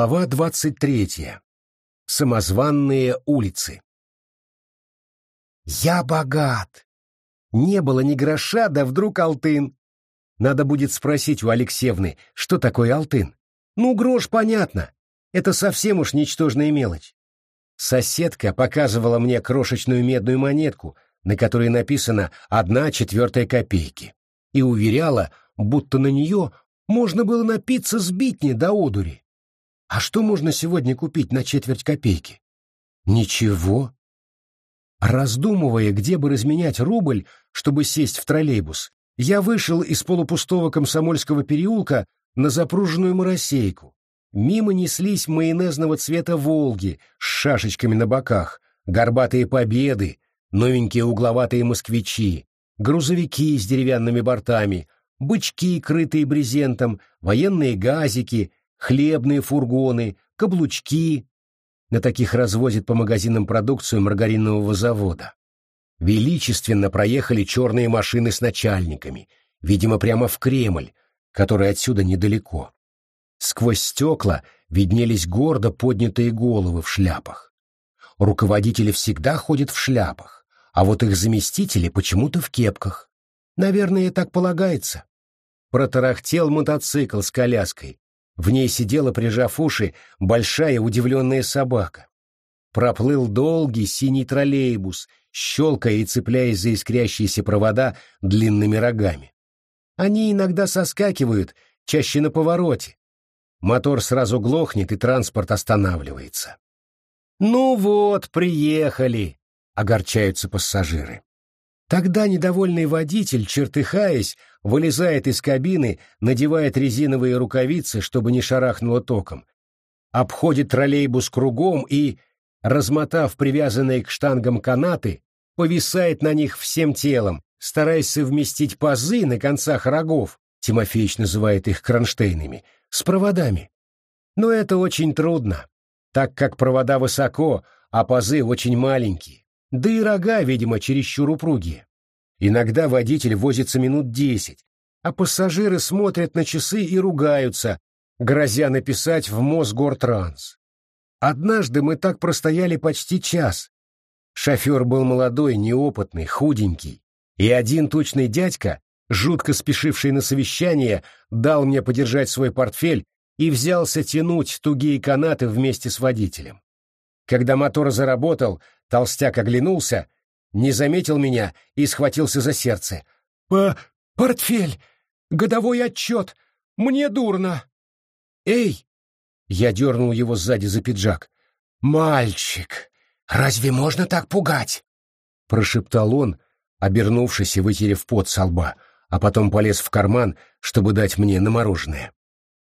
Глава двадцать третья. Самозванные улицы. Я богат. Не было ни гроша, да вдруг алтын. Надо будет спросить у Алексеевны, что такое алтын. Ну, грош понятно. Это совсем уж ничтожная мелочь. Соседка показывала мне крошечную медную монетку, на которой написано «одна четвертая копейки», и уверяла, будто на нее можно было напиться сбитни до одури. А что можно сегодня купить на четверть копейки? Ничего. Раздумывая, где бы разменять рубль, чтобы сесть в троллейбус, я вышел из полупустого комсомольского переулка на запруженную моросейку. Мимо неслись майонезного цвета «Волги» с шашечками на боках, горбатые «Победы», новенькие угловатые «Москвичи», грузовики с деревянными бортами, бычки, крытые брезентом, военные газики, хлебные фургоны, каблучки. На таких развозят по магазинам продукцию маргаринового завода. Величественно проехали черные машины с начальниками, видимо, прямо в Кремль, который отсюда недалеко. Сквозь стекла виднелись гордо поднятые головы в шляпах. Руководители всегда ходят в шляпах, а вот их заместители почему-то в кепках. Наверное, так полагается. Протарахтел мотоцикл с коляской, в ней сидела, прижав уши, большая удивленная собака. Проплыл долгий синий троллейбус, щелкая и цепляясь за искрящиеся провода длинными рогами. Они иногда соскакивают, чаще на повороте. Мотор сразу глохнет, и транспорт останавливается. «Ну вот, приехали!» — огорчаются пассажиры. Тогда недовольный водитель, чертыхаясь, вылезает из кабины, надевает резиновые рукавицы, чтобы не шарахнуло током, обходит троллейбус кругом и, размотав привязанные к штангам канаты, повисает на них всем телом, стараясь совместить пазы на концах рогов, Тимофеич называет их кронштейнами, с проводами. Но это очень трудно, так как провода высоко, а пазы очень маленькие. Да и рога, видимо, чересчур упругие. Иногда водитель возится минут десять, а пассажиры смотрят на часы и ругаются, грозя написать в Мосгортранс. Однажды мы так простояли почти час. Шофер был молодой, неопытный, худенький, и один точный дядька, жутко спешивший на совещание, дал мне подержать свой портфель и взялся тянуть тугие канаты вместе с водителем. Когда мотор заработал, толстяк оглянулся, не заметил меня и схватился за сердце. «По... портфель! Годовой отчет! Мне дурно!» «Эй!» — я дернул его сзади за пиджак. «Мальчик! Разве можно так пугать?» — прошептал он, обернувшись и вытерев пот со лба, а потом полез в карман, чтобы дать мне на мороженое.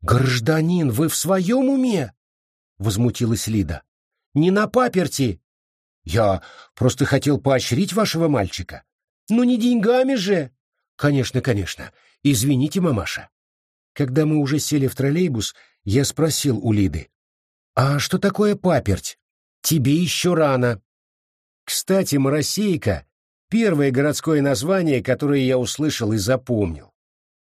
«Гражданин, вы в своем уме?» — возмутилась Лида. Не на паперти. Я просто хотел поощрить вашего мальчика. Ну не деньгами же. Конечно, конечно. Извините, мамаша. Когда мы уже сели в троллейбус, я спросил у Лиды. А что такое паперть? Тебе еще рано. Кстати, Моросейка — первое городское название, которое я услышал и запомнил.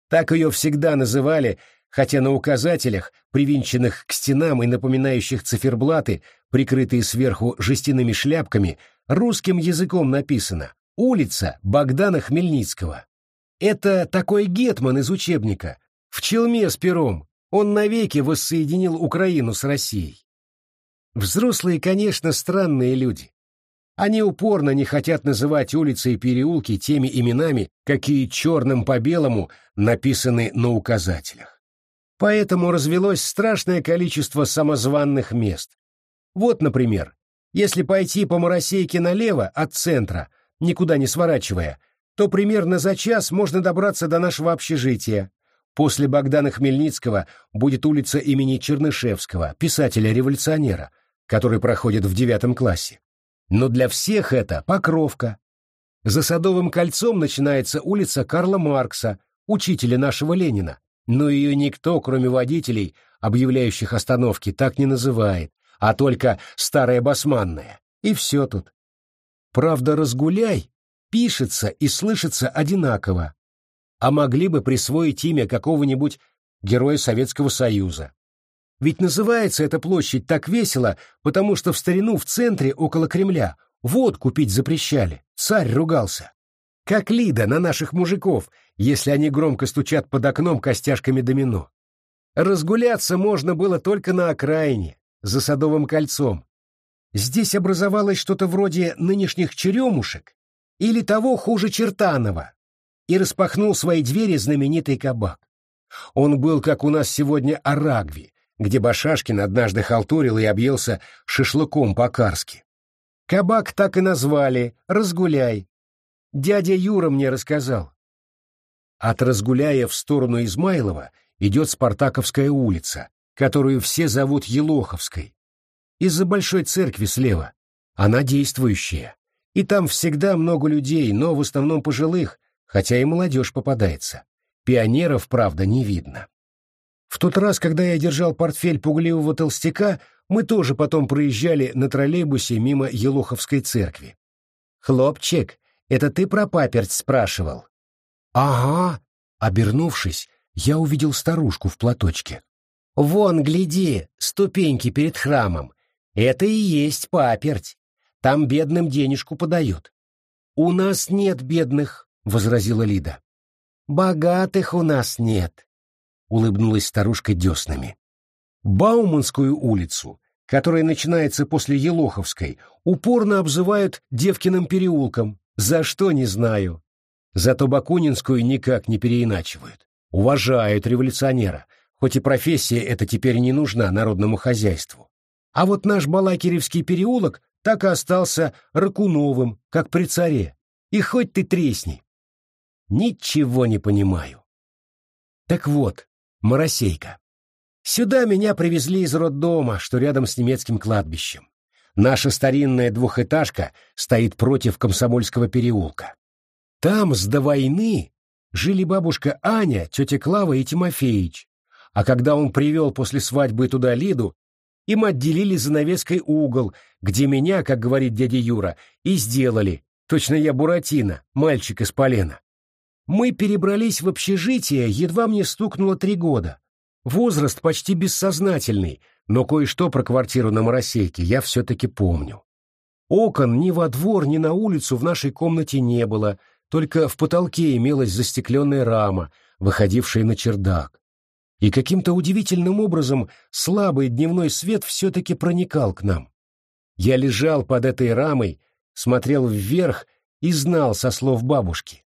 Так ее всегда называли, хотя на указателях, привинченных к стенам и напоминающих циферблаты, прикрытые сверху жестяными шляпками, русским языком написано «Улица Богдана Хмельницкого». Это такой гетман из учебника, в челме с пером, он навеки воссоединил Украину с Россией. Взрослые, конечно, странные люди. Они упорно не хотят называть улицы и переулки теми именами, какие черным по белому написаны на указателях. Поэтому развелось страшное количество самозванных мест. Вот, например, если пойти по Моросейке налево от центра, никуда не сворачивая, то примерно за час можно добраться до нашего общежития. После Богдана Хмельницкого будет улица имени Чернышевского, писателя-революционера, который проходит в девятом классе. Но для всех это Покровка. За Садовым кольцом начинается улица Карла Маркса, учителя нашего Ленина, но ее никто, кроме водителей, объявляющих остановки, так не называет, а только старая басманная. И все тут. Правда, разгуляй, пишется и слышится одинаково. А могли бы присвоить имя какого-нибудь героя Советского Союза. Ведь называется эта площадь так весело, потому что в старину в центре, около Кремля, водку пить запрещали. Царь ругался. Как Лида на наших мужиков, если они громко стучат под окном костяшками домино. Разгуляться можно было только на окраине, за Садовым кольцом. Здесь образовалось что-то вроде нынешних черемушек или того хуже Чертанова, и распахнул свои двери знаменитый кабак. Он был, как у нас сегодня, Арагви, где Башашкин однажды халтурил и объелся шашлыком по-карски. Кабак так и назвали «Разгуляй». Дядя Юра мне рассказал. От Разгуляя в сторону Измайлова идет Спартаковская улица, которую все зовут Елоховской. Из-за большой церкви слева. Она действующая. И там всегда много людей, но в основном пожилых, хотя и молодежь попадается. Пионеров, правда, не видно. В тот раз, когда я держал портфель пугливого толстяка, мы тоже потом проезжали на троллейбусе мимо Елоховской церкви. «Хлопчик, это ты про паперть спрашивал?» «Ага», обернувшись, я увидел старушку в платочке. «Вон, гляди, ступеньки перед храмом. Это и есть паперть. Там бедным денежку подают». «У нас нет бедных», — возразила Лида. «Богатых у нас нет», — улыбнулась старушка деснами. Бауманскую улицу, которая начинается после Елоховской, упорно обзывают Девкиным переулком, за что не знаю. Зато Бакунинскую никак не переиначивают. Уважают революционера, хоть и профессия эта теперь не нужна народному хозяйству. А вот наш Балакиревский переулок так и остался Ракуновым, как при царе. И хоть ты тресни. Ничего не понимаю. Так вот, Моросейка. Сюда меня привезли из роддома, что рядом с немецким кладбищем. Наша старинная двухэтажка стоит против Комсомольского переулка. Там с до войны жили бабушка Аня, тетя Клава и Тимофеич. А когда он привел после свадьбы туда Лиду, им отделили занавеской угол, где меня, как говорит дядя Юра, и сделали. Точно я Буратино, мальчик из полена. Мы перебрались в общежитие, едва мне стукнуло три года. Возраст почти бессознательный, но кое-что про квартиру на Моросейке я все-таки помню. Окон ни во двор, ни на улицу в нашей комнате не было, только в потолке имелась застекленная рама, выходившая на чердак. И каким-то удивительным образом слабый дневной свет все-таки проникал к нам. Я лежал под этой рамой, смотрел вверх и знал со слов бабушки.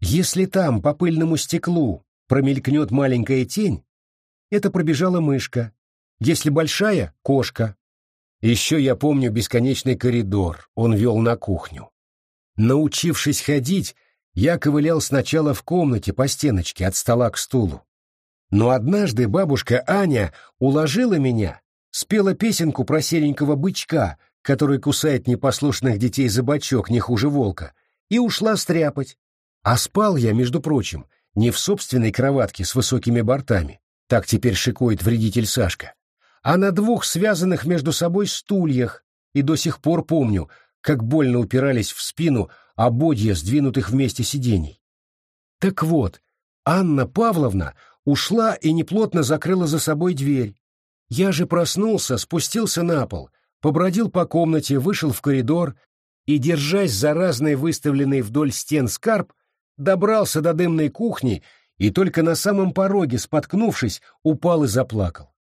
Если там по пыльному стеклу промелькнет маленькая тень, это пробежала мышка. Если большая — кошка. Еще я помню бесконечный коридор, он вел на кухню. Научившись ходить, я ковылял сначала в комнате по стеночке от стола к стулу. Но однажды бабушка Аня уложила меня, спела песенку про серенького бычка, который кусает непослушных детей за бочок не хуже волка, и ушла стряпать. А спал я, между прочим, не в собственной кроватке с высокими бортами, так теперь шикует вредитель Сашка, а на двух связанных между собой стульях, и до сих пор помню, как больно упирались в спину ободья сдвинутых вместе сидений. Так вот, Анна Павловна ушла и неплотно закрыла за собой дверь. Я же проснулся, спустился на пол, побродил по комнате, вышел в коридор и, держась за разные выставленные вдоль стен скарб, добрался до дымной кухни и только на самом пороге, споткнувшись, упал и заплакал.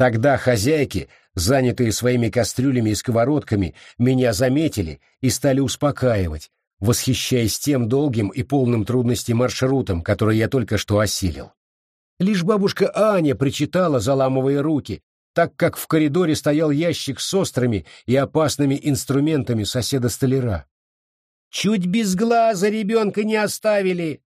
Тогда хозяйки, занятые своими кастрюлями и сковородками, меня заметили и стали успокаивать, восхищаясь тем долгим и полным трудностей маршрутом, который я только что осилил. Лишь бабушка Аня причитала, заламывая руки, так как в коридоре стоял ящик с острыми и опасными инструментами соседа-столяра. «Чуть без глаза ребенка не оставили!»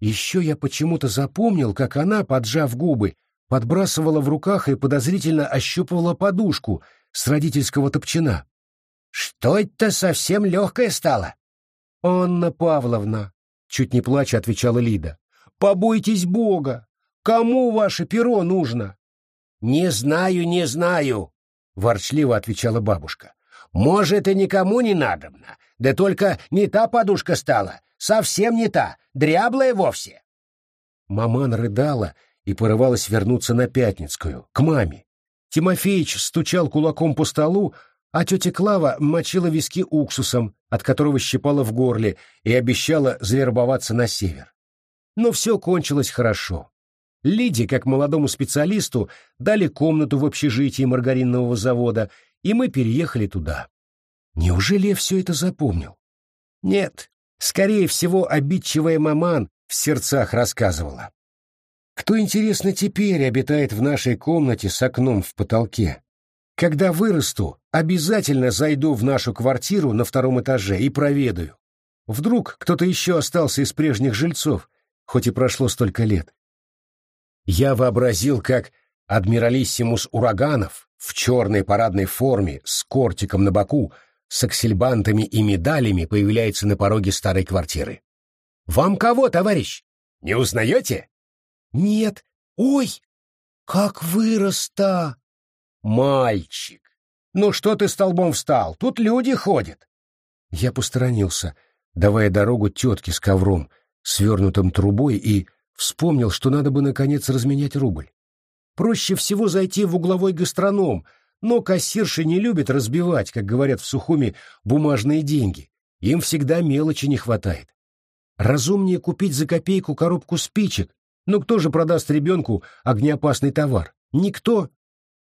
Еще я почему-то запомнил, как она, поджав губы, подбрасывала в руках и подозрительно ощупывала подушку с родительского топчина. «Что это совсем легкое стало?» «Анна Павловна», — чуть не плача отвечала Лида, — «побойтесь Бога! Кому ваше перо нужно?» «Не знаю, не знаю», — ворчливо отвечала бабушка. «Может, и никому не надобно, да только не та подушка стала, совсем не та, дряблая вовсе. Маман рыдала и порывалась вернуться на Пятницкую, к маме. Тимофеич стучал кулаком по столу, а тетя Клава мочила виски уксусом, от которого щипала в горле, и обещала завербоваться на север. Но все кончилось хорошо. Лиде, как молодому специалисту, дали комнату в общежитии маргаринного завода, и мы переехали туда. Неужели я все это запомнил? Нет, скорее всего, обидчивая маман в сердцах рассказывала. Кто, интересно, теперь обитает в нашей комнате с окном в потолке? Когда вырасту, обязательно зайду в нашу квартиру на втором этаже и проведаю. Вдруг кто-то еще остался из прежних жильцов, хоть и прошло столько лет. Я вообразил, как адмиралиссимус Ураганов в черной парадной форме с кортиком на боку, с аксельбантами и медалями появляется на пороге старой квартиры. «Вам кого, товарищ? Не узнаете?» «Нет. Ой, как вырос-то!» «Мальчик! Ну что ты столбом встал? Тут люди ходят!» Я посторонился, давая дорогу тетке с ковром, свернутым трубой, и вспомнил, что надо бы, наконец, разменять рубль. Проще всего зайти в угловой гастроном, но кассирши не любят разбивать, как говорят в Сухуме, бумажные деньги. Им всегда мелочи не хватает. Разумнее купить за копейку коробку спичек, но кто же продаст ребенку огнеопасный товар? Никто.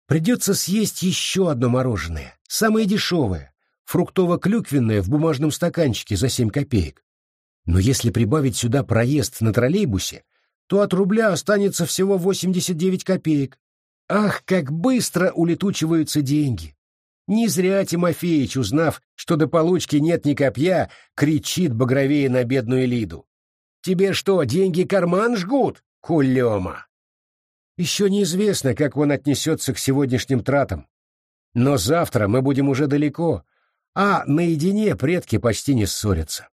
Придется съесть еще одно мороженое, самое дешевое, фруктово-клюквенное в бумажном стаканчике за семь копеек. Но если прибавить сюда проезд на троллейбусе, то от рубля останется всего 89 копеек. Ах, как быстро улетучиваются деньги! Не зря Тимофеич, узнав, что до получки нет ни копья, кричит багровее на бедную Лиду. «Тебе что, деньги карман жгут, кулема?» Еще неизвестно, как он отнесется к сегодняшним тратам. Но завтра мы будем уже далеко, а наедине предки почти не ссорятся.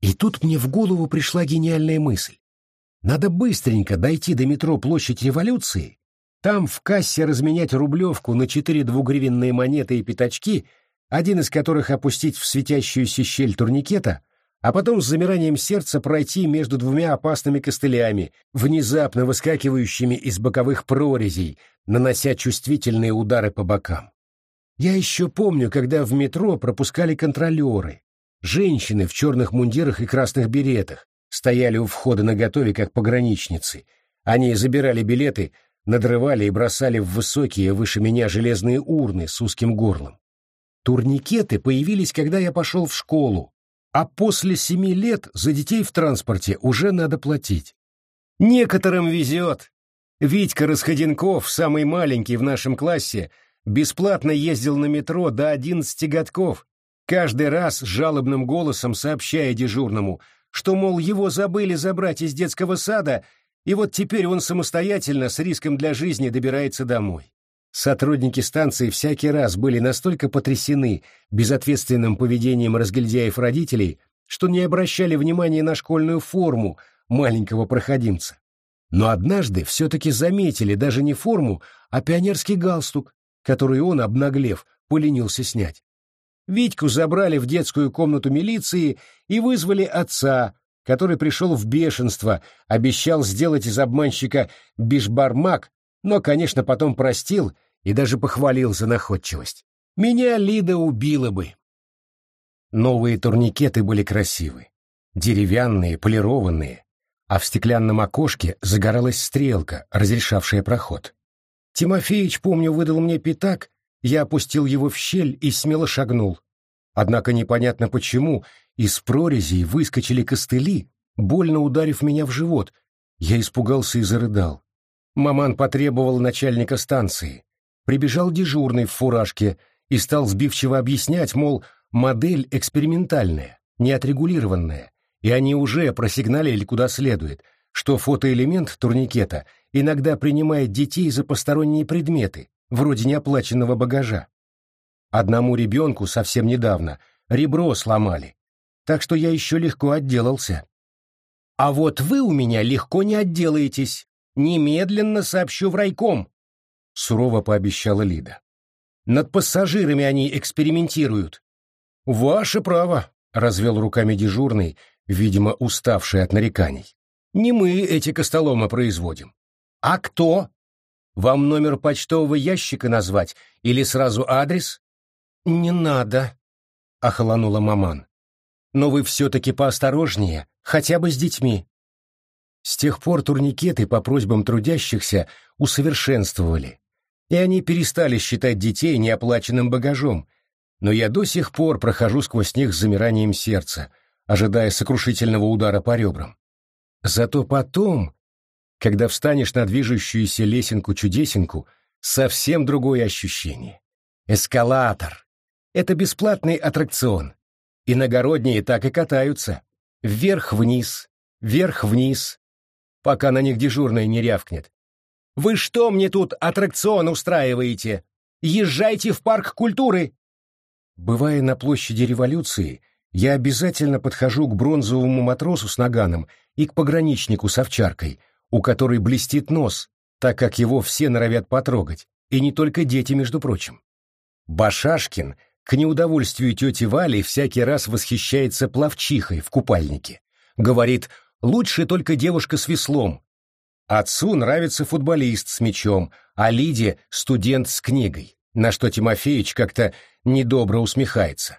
И тут мне в голову пришла гениальная мысль. Надо быстренько дойти до метро Площадь Революции там в кассе разменять рублевку на четыре двугривенные монеты и пятачки, один из которых опустить в светящуюся щель турникета, а потом с замиранием сердца пройти между двумя опасными костылями, внезапно выскакивающими из боковых прорезей, нанося чувствительные удары по бокам. Я еще помню, когда в метро пропускали контролеры. Женщины в черных мундирах и красных беретах стояли у входа наготове, как пограничницы. Они забирали билеты, надрывали и бросали в высокие выше меня железные урны с узким горлом. Турникеты появились, когда я пошел в школу, а после семи лет за детей в транспорте уже надо платить. Некоторым везет. Витька Расходенков, самый маленький в нашем классе, бесплатно ездил на метро до одиннадцати годков, каждый раз жалобным голосом сообщая дежурному, что, мол, его забыли забрать из детского сада и вот теперь он самостоятельно, с риском для жизни, добирается домой. Сотрудники станции всякий раз были настолько потрясены безответственным поведением разгильдяев родителей, что не обращали внимания на школьную форму маленького проходимца. Но однажды все-таки заметили даже не форму, а пионерский галстук, который он, обнаглев, поленился снять. Витьку забрали в детскую комнату милиции и вызвали отца, который пришел в бешенство, обещал сделать из обманщика бишбармак, но, конечно, потом простил и даже похвалил за находчивость. Меня Лида убила бы. Новые турникеты были красивы. Деревянные, полированные, а в стеклянном окошке загоралась стрелка, разрешавшая проход. Тимофеич, помню, выдал мне пятак, я опустил его в щель и смело шагнул. Однако непонятно почему из прорезей выскочили костыли, больно ударив меня в живот. Я испугался и зарыдал. Маман потребовал начальника станции. Прибежал дежурный в фуражке и стал сбивчиво объяснять, мол, модель экспериментальная, неотрегулированная, и они уже просигналили куда следует, что фотоэлемент турникета иногда принимает детей за посторонние предметы, вроде неоплаченного багажа. Одному ребенку совсем недавно ребро сломали, так что я еще легко отделался. А вот вы у меня легко не отделаетесь. Немедленно сообщу в райком, — сурово пообещала Лида. Над пассажирами они экспериментируют. Ваше право, — развел руками дежурный, видимо, уставший от нареканий. Не мы эти костоломы производим. «А кто? Вам номер почтового ящика назвать или сразу адрес?» «Не надо», — охолонула маман. «Но вы все-таки поосторожнее, хотя бы с детьми». С тех пор турникеты по просьбам трудящихся усовершенствовали, и они перестали считать детей неоплаченным багажом, но я до сих пор прохожу сквозь них с замиранием сердца, ожидая сокрушительного удара по ребрам. Зато потом, когда встанешь на движущуюся лесенку-чудесенку, совсем другое ощущение. Эскалатор. Это бесплатный аттракцион. Иногородние так и катаются. Вверх-вниз, вверх-вниз, пока на них дежурная не рявкнет. «Вы что мне тут аттракцион устраиваете? Езжайте в парк культуры!» Бывая на площади революции, я обязательно подхожу к бронзовому матросу с наганом и к пограничнику с овчаркой, у которой блестит нос, так как его все норовят потрогать, и не только дети, между прочим. Башашкин, к неудовольствию тети Вали, всякий раз восхищается плавчихой в купальнике. Говорит, Лучше только девушка с веслом. Отцу нравится футболист с мячом, а Лиде — студент с книгой, на что Тимофеич как-то недобро усмехается.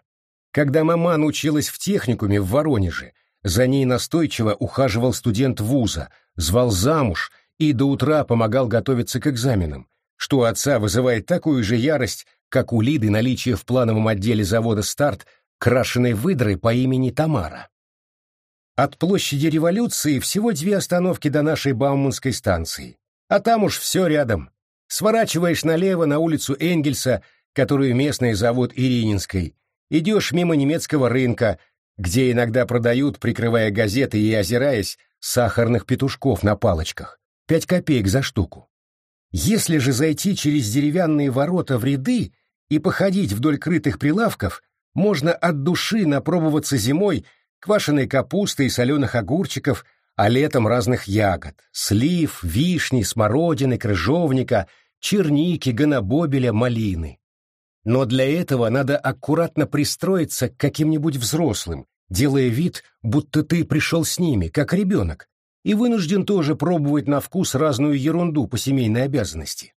Когда маман училась в техникуме в Воронеже, за ней настойчиво ухаживал студент вуза, звал замуж и до утра помогал готовиться к экзаменам, что у отца вызывает такую же ярость, как у Лиды наличие в плановом отделе завода «Старт» крашеной выдры по имени Тамара. От площади революции всего две остановки до нашей Бауманской станции. А там уж все рядом. Сворачиваешь налево на улицу Энгельса, которую местные зовут Ирининской. Идешь мимо немецкого рынка, где иногда продают, прикрывая газеты и озираясь, сахарных петушков на палочках. Пять копеек за штуку. Если же зайти через деревянные ворота в ряды и походить вдоль крытых прилавков, можно от души напробоваться зимой квашеной капусты и соленых огурчиков, а летом разных ягод — слив, вишни, смородины, крыжовника, черники, гонобобеля, малины. Но для этого надо аккуратно пристроиться к каким-нибудь взрослым, делая вид, будто ты пришел с ними, как ребенок, и вынужден тоже пробовать на вкус разную ерунду по семейной обязанности.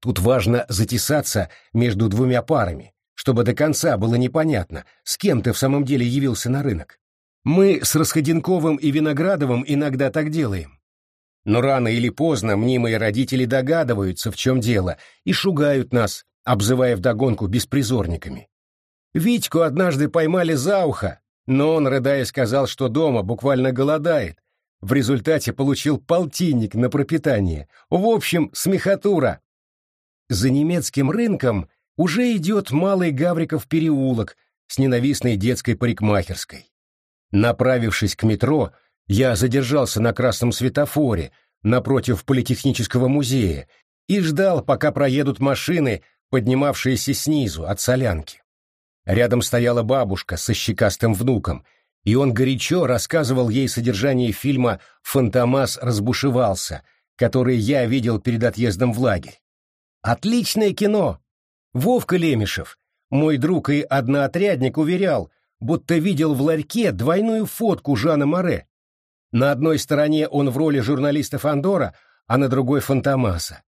Тут важно затесаться между двумя парами, чтобы до конца было непонятно, с кем ты в самом деле явился на рынок. Мы с Расходенковым и Виноградовым иногда так делаем. Но рано или поздно мнимые родители догадываются, в чем дело, и шугают нас, обзывая вдогонку беспризорниками. Витьку однажды поймали за ухо, но он, рыдая, сказал, что дома буквально голодает. В результате получил полтинник на пропитание. В общем, смехотура. За немецким рынком уже идет малый Гавриков переулок с ненавистной детской парикмахерской. Направившись к метро, я задержался на красном светофоре напротив Политехнического музея и ждал, пока проедут машины, поднимавшиеся снизу, от солянки. Рядом стояла бабушка со щекастым внуком, и он горячо рассказывал ей содержание фильма «Фантомас разбушевался», который я видел перед отъездом в лагерь. «Отличное кино!» Вовка Лемешев, мой друг и одноотрядник, уверял, будто видел в ларьке двойную фотку Жана Море. На одной стороне он в роли журналиста Фандора, а на другой — Фантомаса.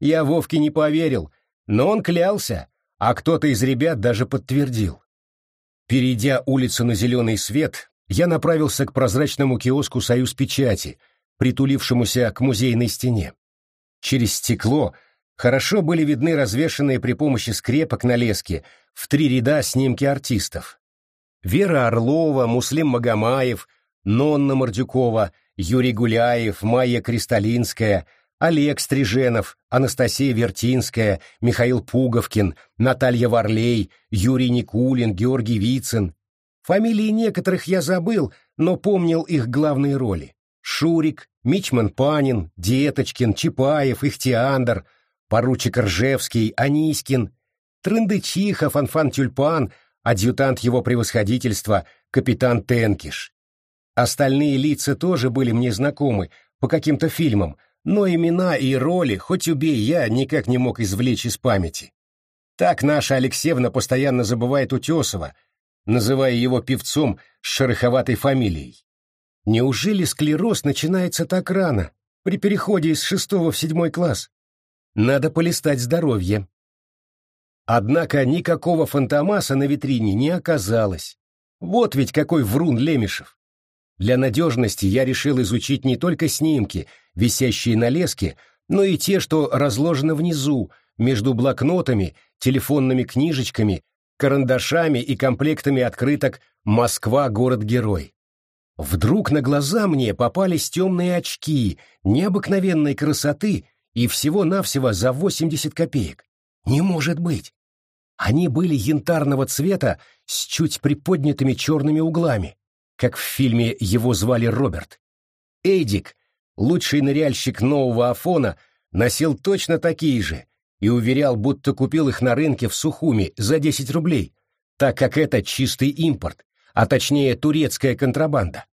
Я Вовке не поверил, но он клялся, а кто-то из ребят даже подтвердил. Перейдя улицу на зеленый свет, я направился к прозрачному киоску «Союз печати», притулившемуся к музейной стене. Через стекло хорошо были видны развешанные при помощи скрепок на леске в три ряда снимки артистов. Вера Орлова, Муслим Магомаев, Нонна Мордюкова, Юрий Гуляев, Майя Кристалинская, Олег Стриженов, Анастасия Вертинская, Михаил Пуговкин, Наталья Варлей, Юрий Никулин, Георгий Вицин. Фамилии некоторых я забыл, но помнил их главные роли. Шурик, Мичман Панин, Деточкин, Чапаев, Ихтиандр, поручик Ржевский, Анискин, Трындычиха, Фанфан Тюльпан, адъютант его превосходительства, капитан Тенкиш. Остальные лица тоже были мне знакомы по каким-то фильмам, но имена и роли, хоть убей я, никак не мог извлечь из памяти. Так наша Алексеевна постоянно забывает Утесова, называя его певцом с шероховатой фамилией. Неужели склероз начинается так рано, при переходе из шестого в седьмой класс. Надо полистать здоровье. Однако никакого фантомаса на витрине не оказалось. Вот ведь какой врун Лемешев. Для надежности я решил изучить не только снимки, висящие на леске, но и те, что разложены внизу, между блокнотами, телефонными книжечками, карандашами и комплектами открыток «Москва. Город-герой». Вдруг на глаза мне попались темные очки необыкновенной красоты и всего-навсего за 80 копеек. Не может быть! Они были янтарного цвета с чуть приподнятыми черными углами, как в фильме его звали Роберт. Эйдик, лучший ныряльщик нового Афона, носил точно такие же и уверял, будто купил их на рынке в Сухуми за 10 рублей, так как это чистый импорт, а точнее турецкая контрабанда.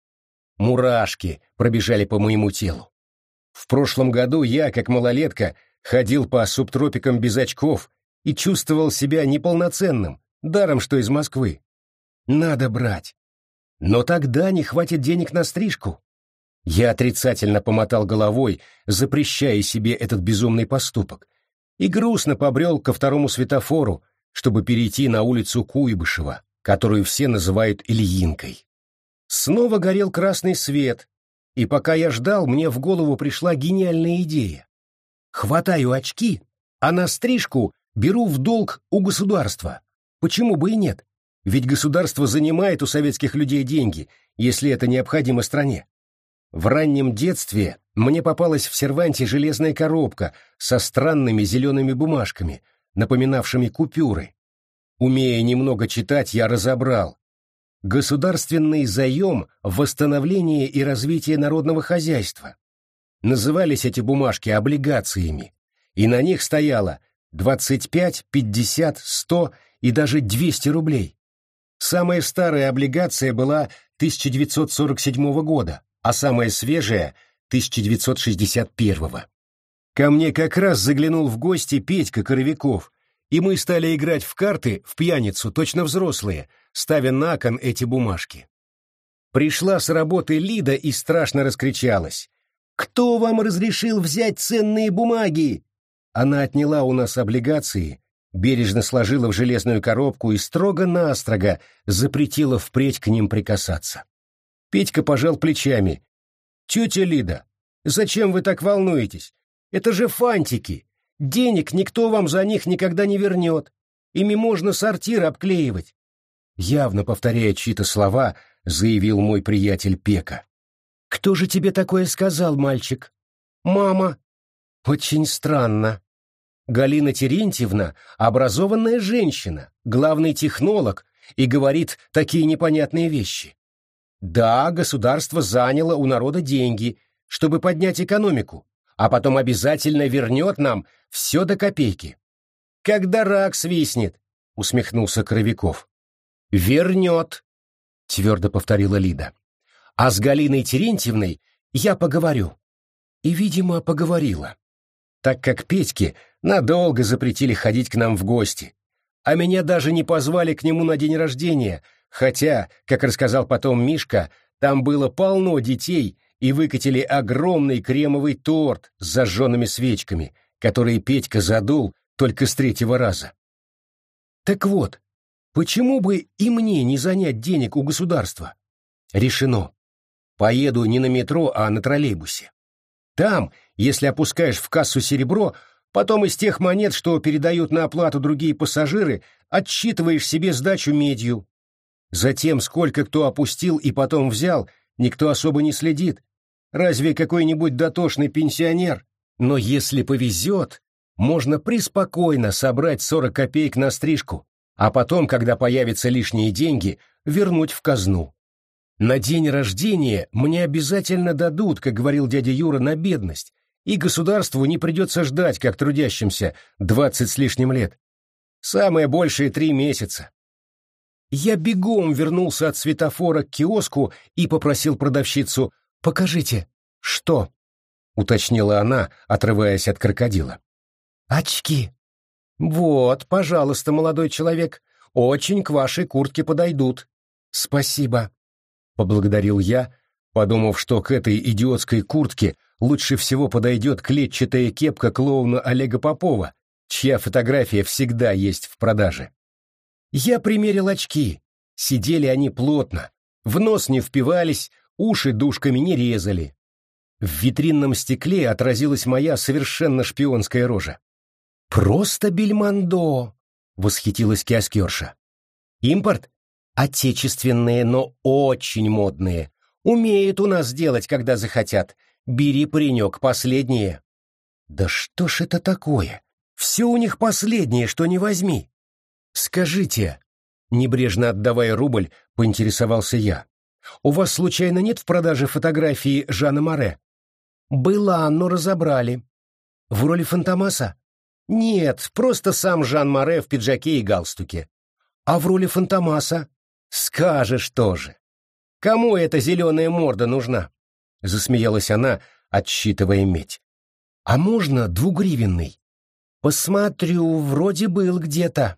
Мурашки пробежали по моему телу. В прошлом году я, как малолетка, ходил по субтропикам без очков и чувствовал себя неполноценным, даром что из Москвы. Надо брать. Но тогда не хватит денег на стрижку. Я отрицательно помотал головой, запрещая себе этот безумный поступок, и грустно побрел ко второму светофору, чтобы перейти на улицу Куйбышева, которую все называют Ильинкой. Снова горел красный свет, и пока я ждал, мне в голову пришла гениальная идея. Хватаю очки, а на стрижку Беру в долг у государства. Почему бы и нет? Ведь государство занимает у советских людей деньги, если это необходимо стране. В раннем детстве мне попалась в серванте железная коробка со странными зелеными бумажками, напоминавшими купюры. Умея немного читать, я разобрал. Государственный заем восстановления и развития народного хозяйства. Назывались эти бумажки облигациями, и на них стояло 25, 50, 100 и даже 200 рублей. Самая старая облигация была 1947 года, а самая свежая — 1961. Ко мне как раз заглянул в гости Петька Коровиков, и мы стали играть в карты в пьяницу, точно взрослые, ставя на кон эти бумажки. Пришла с работы Лида и страшно раскричалась. «Кто вам разрешил взять ценные бумаги? Она отняла у нас облигации, бережно сложила в железную коробку и строго-настрого запретила впредь к ним прикасаться. Петька пожал плечами. «Тетя Лида, зачем вы так волнуетесь? Это же фантики. Денег никто вам за них никогда не вернет. Ими можно сортир обклеивать». Явно повторяя чьи-то слова, заявил мой приятель Пека. «Кто же тебе такое сказал, мальчик?» «Мама». «Очень странно», Галина Терентьевна — образованная женщина, главный технолог, и говорит такие непонятные вещи. Да, государство заняло у народа деньги, чтобы поднять экономику, а потом обязательно вернет нам все до копейки. Когда рак свистнет, — усмехнулся Кровяков. Вернет, — твердо повторила Лида. А с Галиной Терентьевной я поговорю. И, видимо, поговорила так как Петьке надолго запретили ходить к нам в гости, а меня даже не позвали к нему на день рождения, хотя, как рассказал потом Мишка, там было полно детей и выкатили огромный кремовый торт с зажженными свечками, которые Петька задул только с третьего раза. Так вот, почему бы и мне не занять денег у государства? Решено. Поеду не на метро, а на троллейбусе. Там, если опускаешь в кассу серебро, потом из тех монет, что передают на оплату другие пассажиры, отсчитываешь себе сдачу медью. Затем, сколько кто опустил и потом взял, никто особо не следит. Разве какой-нибудь дотошный пенсионер? Но если повезет, можно преспокойно собрать 40 копеек на стрижку, а потом, когда появятся лишние деньги, вернуть в казну. На день рождения мне обязательно дадут, как говорил дядя Юра, на бедность, и государству не придется ждать, как трудящимся, двадцать с лишним лет. Самое большее три месяца. Я бегом вернулся от светофора к киоску и попросил продавщицу «Покажите». «Что?» — уточнила она, отрываясь от крокодила. «Очки». «Вот, пожалуйста, молодой человек, очень к вашей куртке подойдут». «Спасибо», — поблагодарил я, подумав, что к этой идиотской куртке лучше всего подойдет клетчатая кепка клоуна Олега Попова, чья фотография всегда есть в продаже. Я примерил очки. Сидели они плотно, в нос не впивались, уши душками не резали. В витринном стекле отразилась моя совершенно шпионская рожа. «Просто бельмондо!» — восхитилась киоскерша. «Импорт? Отечественные, но очень модные. Умеют у нас делать, когда захотят. Бери, паренек, последние». «Да что ж это такое? Все у них последнее, что не возьми». «Скажите», — небрежно отдавая рубль, поинтересовался я, «у вас случайно нет в продаже фотографии Жана Море?» «Была, но разобрали». «В роли Фантомаса?» «Нет, просто сам Жан Море в пиджаке и галстуке». «А в роли Фантомаса?» «Скажешь тоже». «Кому эта зеленая морда нужна?» — засмеялась она, отсчитывая медь. «А можно двугривенный?» «Посмотрю, вроде был где-то».